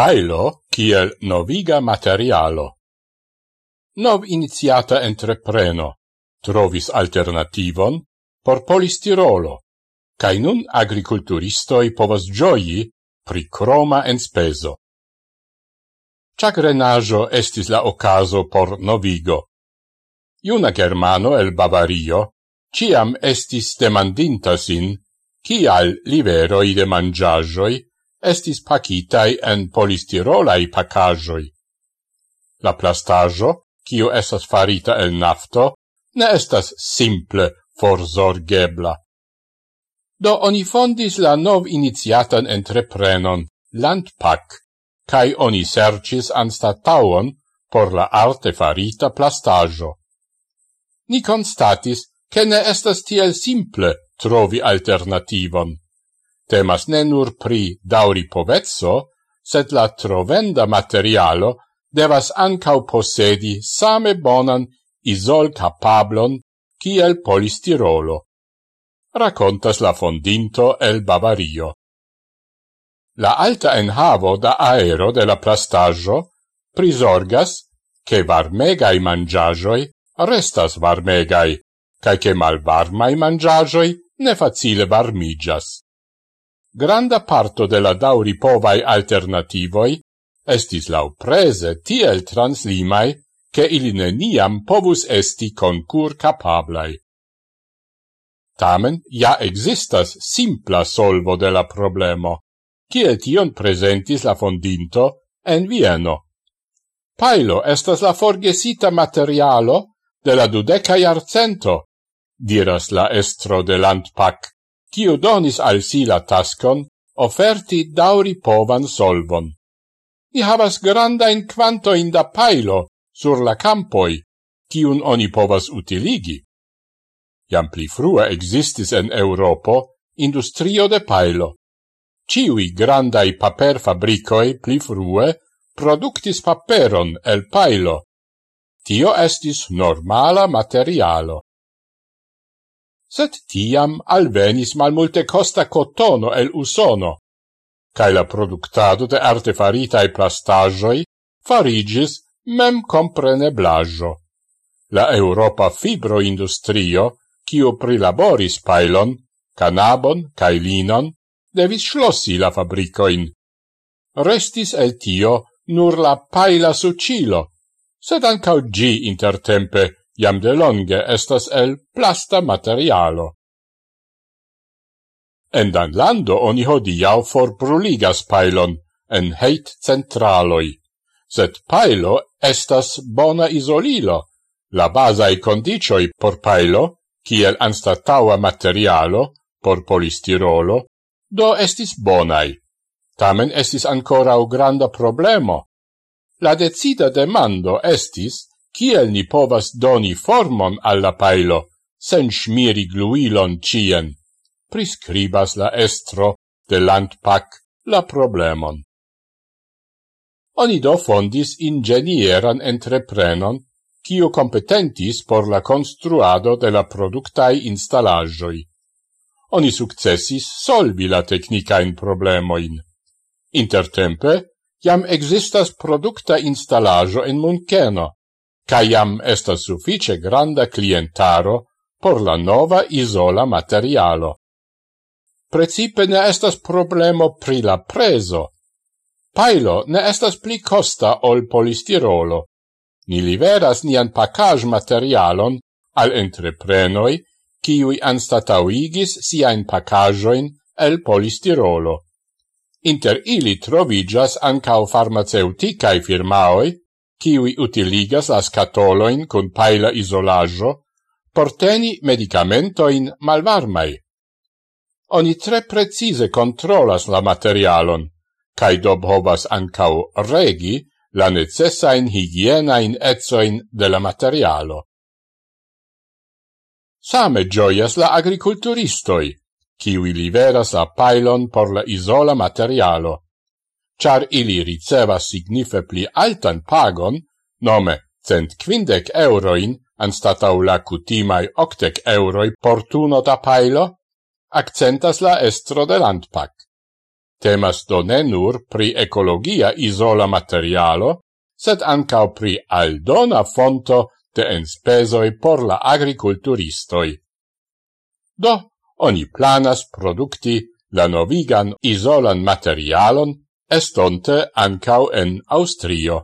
Pailo kiel noviga materialo. Nov iniziata entrepreno trovis alternativon por polistirolo, cae nun agriculturistoi povas gioii pri croma enspeso. Chagrenajo estis la ocaso por novigo. Iuna Germano el Bavario ciam estis demandinta sin cial liveroi de mangiagioi estis pacitai en polistirolai pacajoi. La plastajo, kiu estas farita el nafto, ne estas simple forzorgebla. Do oni fondis la nov iniziatan entreprenon, Landpack, cae oni sercis anstatauon por la arte farita plastajo. Ni constatis che ne estas tiel simple trovi alternativon. Temas ne nur pri dauri povezzo, sed la trovenda materialo devas ancau possedi same bonan isol capablon kiel polistirolo. Racontas la fondinto el Bavario. La alta enhavo da aero de la plastaggio prisorgas che varmegai mangiagioi restas varmegai, cae che malvarmai mangiagioi ne facile varmigias. Granda parto de la dauripovai alternativoi estis lauprese tiel translimai che ili neniam povus esti concur capablai. Tamen, ja existas simpla solvo de la problemo, kiel tion presentis la fondinto en Vieno. Pailo estas la forgesita materialo de la dudeca iarcento, diras la estro de Landpac kiu donis al si la tascon, offerti dauri povan solvon. Ni havas grandain quantoin da pailo sur la campoi, kiun oni povas utiligi. Jam pli frue existis en Europo industrio de pailo. Ciui grandai paper fabricoi pli frue productis paperon el pailo. Tio estis normala materialo set tiam alvenis mal multe costa cotono el usono, cae la productado de artefaritae plastagioi farigis mem compreneblajo. La Europa fibroindustrio, cio prilaboris pailon, canabon cae linon, devis schlossi la fabricoin. Restis el tio nur la paila sucilo, sed ancau gi intertempe jam delonge estas el plasta materialo. En Danlando oni hodiau forbruligas pailon en heit centraloi, sed pailo estas bona isolilo. La basai condicioi por pailo, kiel anstataua materialo por polistirolo, do estis bonai. Tamen estis ancora u granda problemo. La decida demando estis Kiel ni povas doni formon alla pailo, sen smiri gluilon cien? Priscribas la estro de landpac la problemon. Oni do fondis ingenieran entreprenon, kiu competentis por la construado de la productai installagioi. Oni successis solvi la tecnicain problemoin. Intertempe, jam existas producta installajo en Munkeno, ca iam estas suffice granda clientaro por la nova isola materialo. Precipe ne estas problemo pri la preso. Pailo ne estas pli costa ol polistirolo. Ni liveras nian pacage materialon al entreprenoi, kiui anstatauigis siain pacajoin el polistirolo. Inter ili trovigas ancao farmaceuticae firmaoi, kiui utiligas as catoloin cun paila isolaggio, porteni medicamentoin malvarmai. Oni tre precise controlas la materialon, cae dob hobas ancau regi la necessain higienain etsoin de la materialo. Same gioias la agriculturistoi, kiwi liveras la pailon por la isola materialo char ili riceva signife pli altan pagon, nome cent quindec euroin anstatau la cutimai octec euroi portuno da pailo, accentas la estro de landpac. Temas do ne nur pri ecologia isola materialo, sed ancao pri aldona fonto de enspesoi por la agriculturistoi. Do, oni planas producti la novigan isolan materialon estonte ankaŭ en Aŭstrio.